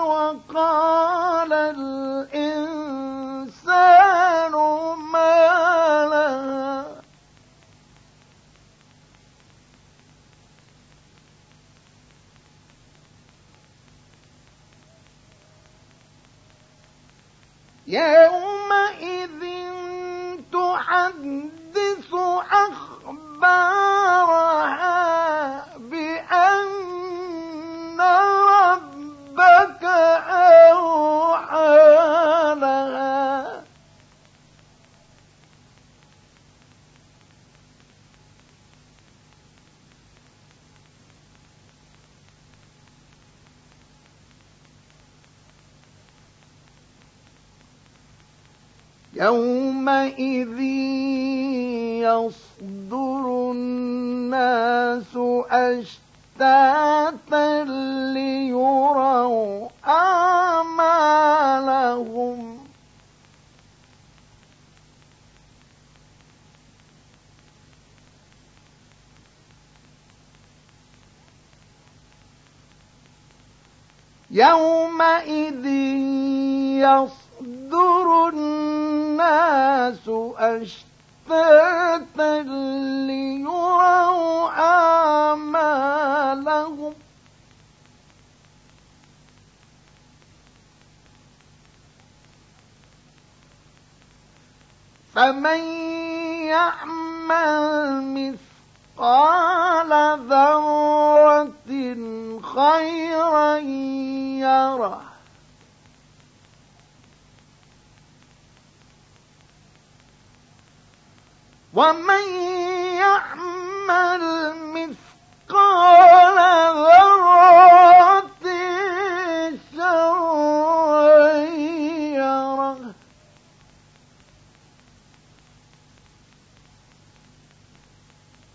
وقال الإنسان ما لها. يومئذ تحدث يومئذ يصدر الناس أشتاتا ليروا أعمالهم. يومئذ يصدر الناس أشتاتا ليروا أعمالهم فمن يعمل مثقال ذرة خيرا يره. ومن يعمل مثقال